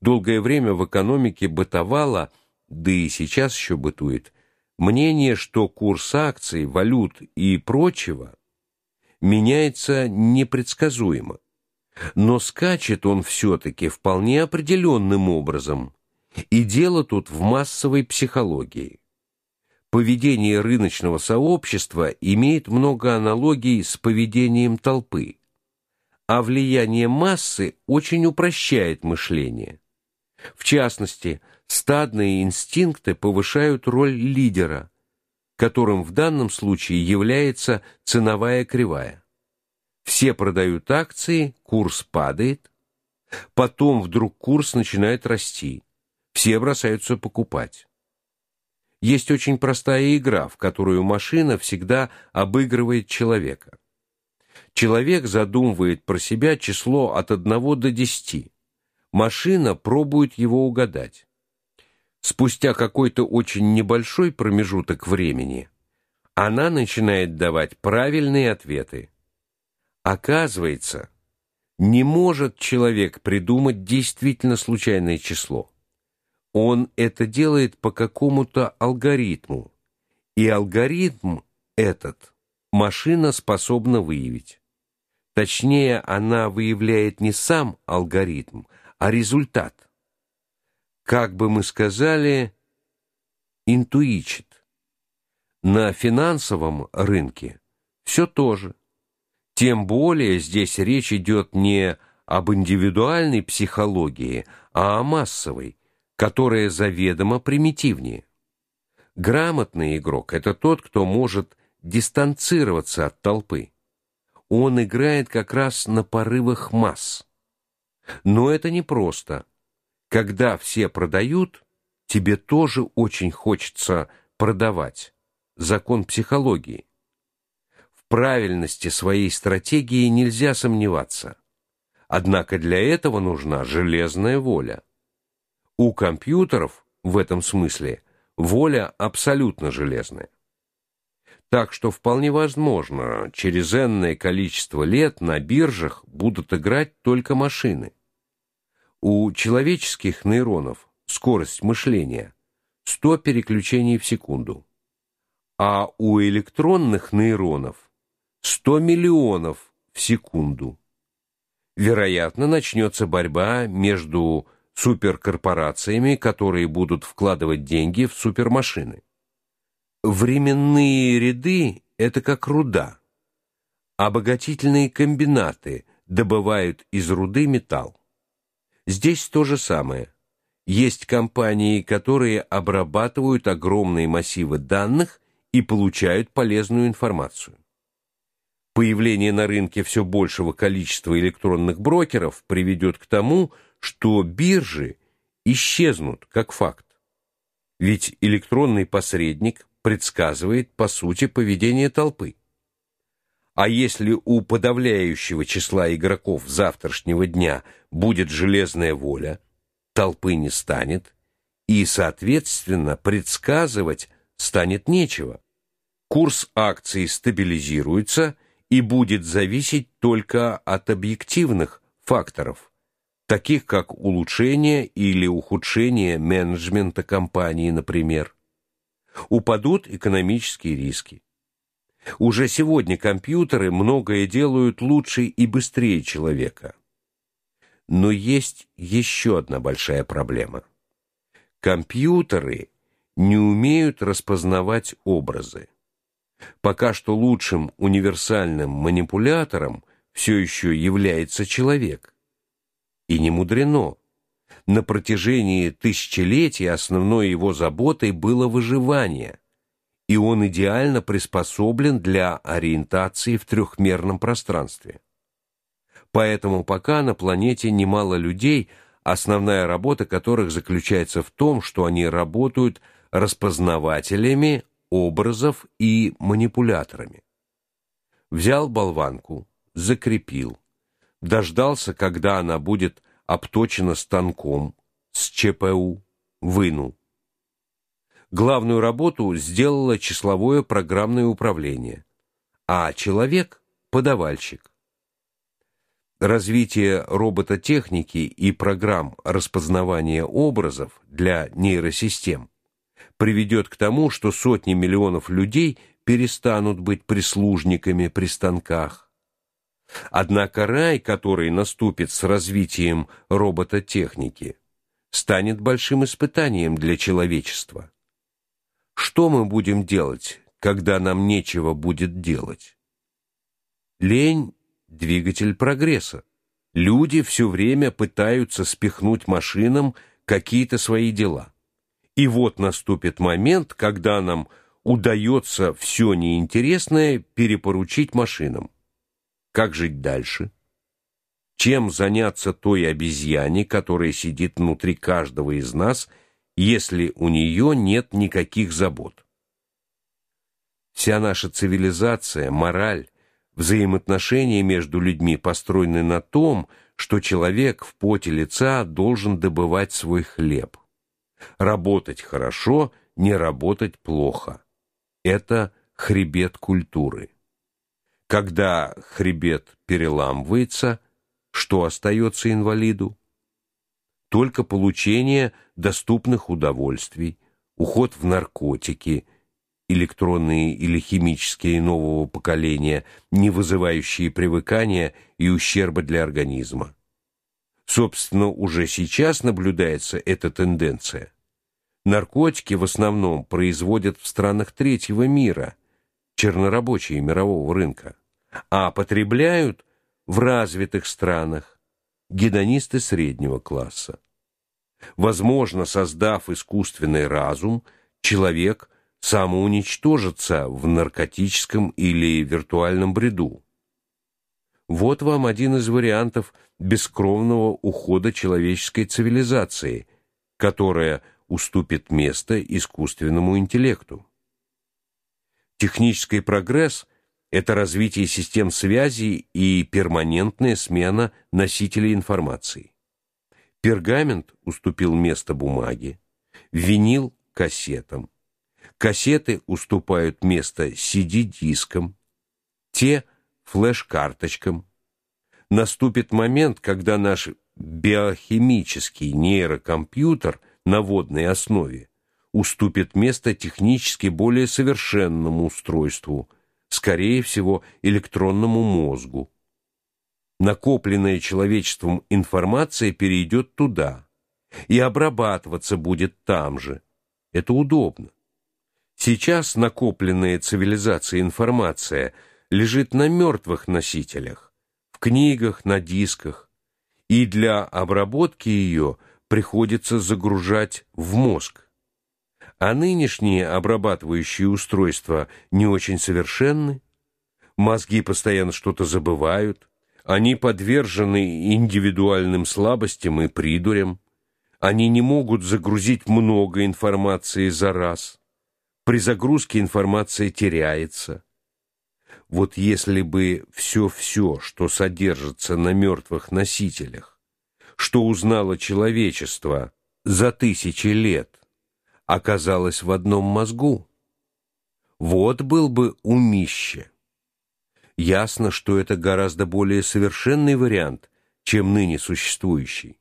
Долгое время в экономике бытовало, да и сейчас еще бытует, мнение, что курс акций, валют и прочего меняется непредсказуемо. Но скачет он все таки вполне определенным образом. И дело тут в массовой психологии. Поведение рыночного сообщества имеет много аналогий с поведением толпы. А влияние массы очень упрощает мышление. В частности, стадные инстинкты повышают роль лидера, которым в данном случае является ценовая кривая. Все продают акции, курс падает, потом вдруг курс начинает расти. Все бросаются покупать. Есть очень простая игра, в которую машина всегда обыгрывает человека. Человек задумывает про себя число от 1 до 10. Машина пробует его угадать. Спустя какой-то очень небольшой промежуток времени она начинает давать правильные ответы. Оказывается, не может человек придумать действительно случайное число. Он это делает по какому-то алгоритму. И алгоритм этот машина способна выявить. Точнее, она выявляет не сам алгоритм, а результат как бы мы сказали, интуичит. На финансовом рынке все то же. Тем более здесь речь идет не об индивидуальной психологии, а о массовой, которая заведомо примитивнее. Грамотный игрок это тот, кто может дистанцироваться от толпы. Он играет как раз на порывах масс. Но это не просто. Когда все продают, тебе тоже очень хочется продавать. Закон психологии. В правильности своей стратегии нельзя сомневаться. Однако для этого нужна железная воля. У компьютеров в этом смысле воля абсолютно железная. Так что вполне возможно, через энное количество лет на биржах будут играть только машины. У человеческих нейронов скорость мышления 100 переключений в секунду, а у электронных нейронов 100 миллионов в секунду. Вероятно, начнется борьба между суперкорпорациями, которые будут вкладывать деньги в супермашины. Временные ряды это как руда. Обогатительные комбинаты добывают из руды металл. Здесь то же самое. Есть компании, которые обрабатывают огромные массивы данных и получают полезную информацию. Появление на рынке все большего количества электронных брокеров приведет к тому, что биржи исчезнут как факт. Ведь электронный посредник предсказывает по сути поведение толпы. А если у подавляющего числа игроков завтрашнего дня будет железная воля, толпы не станет, и, соответственно, предсказывать станет нечего. Курс акций стабилизируется и будет зависеть только от объективных факторов, таких как улучшение или ухудшение менеджмента компании, например. Упадут экономические риски. Уже сегодня компьютеры многое делают лучше и быстрее человека. Но есть еще одна большая проблема. Компьютеры не умеют распознавать образы. Пока что лучшим универсальным манипулятором все еще является человек. И не мудрено. На протяжении тысячелетий основной его заботой было выживание – и он идеально приспособлен для ориентации в трехмерном пространстве. Поэтому пока на планете немало людей, основная работа которых заключается в том, что они работают распознавателями образов и манипуляторами. Взял болванку, закрепил, дождался, когда она будет обточена станком с ЧПУ, вынул главную работу сделало числовое программное управление, а человек подавальщик. Развитие робототехники и программ распознавания образов для нейросистем приведет к тому, что сотни миллионов людей перестанут быть прислужниками при станках. Однако рай, который наступит с развитием робототехники, станет большим испытанием для человечества. Что мы будем делать, когда нам нечего будет делать? Лень двигатель прогресса. Люди все время пытаются спихнуть машинам какие-то свои дела. И вот наступит момент, когда нам удается все неинтересное перепоручить машинам. Как жить дальше? Чем заняться той обезьяне, которая сидит внутри каждого из нас, если у нее нет никаких забот? Вся наша цивилизация, мораль, Взаимоотношения между людьми построены на том, что человек в поте лица должен добывать свой хлеб. Работать хорошо, не работать плохо. Это хребет культуры. Когда хребет переламывается, что остается инвалиду? Только получение доступных удовольствий, уход в наркотики – электронные или химические нового поколения, не вызывающие привыкания и ущерба для организма. Собственно, уже сейчас наблюдается эта тенденция. Наркотики в основном производят в странах третьего мира, чернорабочие мирового рынка, а потребляют в развитых странах гедонисты среднего класса. Возможно, создав искусственный разум, человек – самоуничтожиться в наркотическом или виртуальном бреду. Вот вам один из вариантов бескровного ухода человеческой цивилизации, которая уступит место искусственному интеллекту. Технический прогресс это развитие систем связи и перманентная смена носителей информации. Пергамент уступил место бумаге, винил кассетам. Кассеты уступают место CD-дискам, те флеш-карточкам. Наступит момент, когда наш биохимический нейрокомпьютер на водной основе уступит место технически более совершенному устройству, скорее всего, электронному мозгу. Накопленная человечеством информация перейдет туда и обрабатываться будет там же. Это удобно. Сейчас накопленная цивилизацией информация лежит на мертвых носителях, в книгах, на дисках, и для обработки ее приходится загружать в мозг. А нынешние обрабатывающие устройства не очень совершенны, мозги постоянно что-то забывают, они подвержены индивидуальным слабостям и придурям, они не могут загрузить много информации за раз. При загрузке информация теряется. Вот если бы все-все, что содержится на мертвых носителях, что узнало человечество за тысячи лет, оказалось в одном мозгу, вот был бы умище. Ясно, что это гораздо более совершенный вариант, чем ныне существующий.